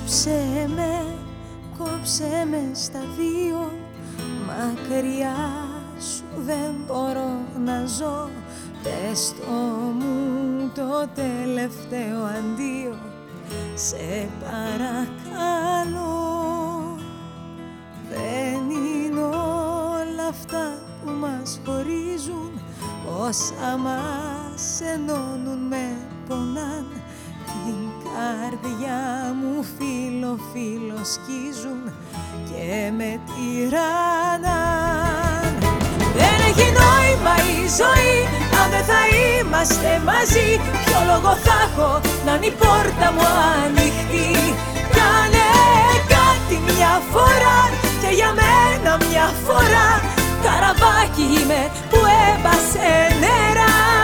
Κόψε με, κόψε με στα δύο. Μακριά σου δεν μπορώ να ζω. Πες το μου το τελευταίο αντίο. Σε παρακαλώ. Δεν είναι όλα αυτά που μας χωρίζουν. Όσα μας ενώνουν με πονάν καρδιά μου φίλο φίλο σκίζουν Και με τυραννάν Δεν έχει νόημα η ζωή αν δεν θα είμαστε μαζί. Ποιο λόγο θα έχω να είναι η πόρτα μου ανοιχτή; Κάνε κάτι μια φορά και για μένα μια φορά. Καραβάκι είμαι που έμπασε νερά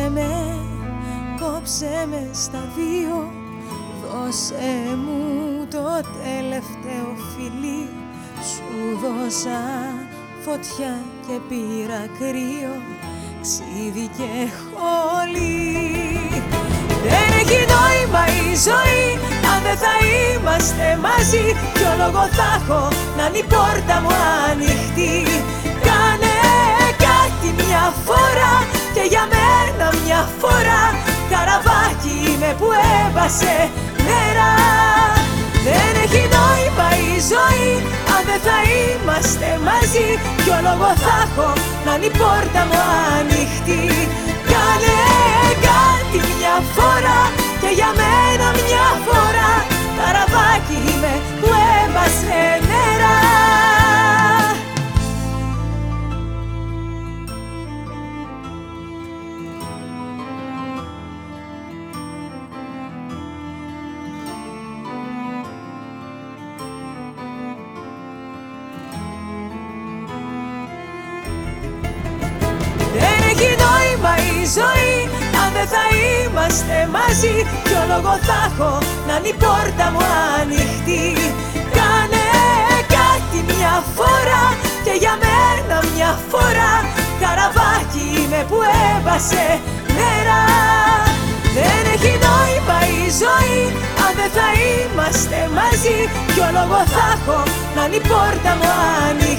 Κόψε με, κόψε με στα δύο. Δώσε μου το τελευταίο φιλί. Σου δώσα φωτιά και πήρα κρύο. Ξύδι και χολή. Δεν έχει νόημα η ζωή αν δεν θα είμαστε μαζί. Ποιο λόγος θα έχω να είναι η πόρτα μου ανοιχτή φορά Καραβάκι είμαι που έβασε νερά. Δεν έχει νόημα η ζωή αν δεν θα είμαστε μαζί Ποιο λόγο θα έχω να είναι η πόρτα μου ανοιχτή. Κάνε κάτι μια φορά και για μένα είμαστε μαζί Ποιο λόγο θα έχω να είναι η πόρτα μου ανοιχτή. Κάνε κάτι μια φορά και για μένα μια φορά. Καραβάκι είμαι που έβασε νερά Δεν έχει νόημα η ζωή αν δεν θα είμαστε μαζί Ποιο λόγο θα έχω να είναι η πόρτα μου ανοιχτή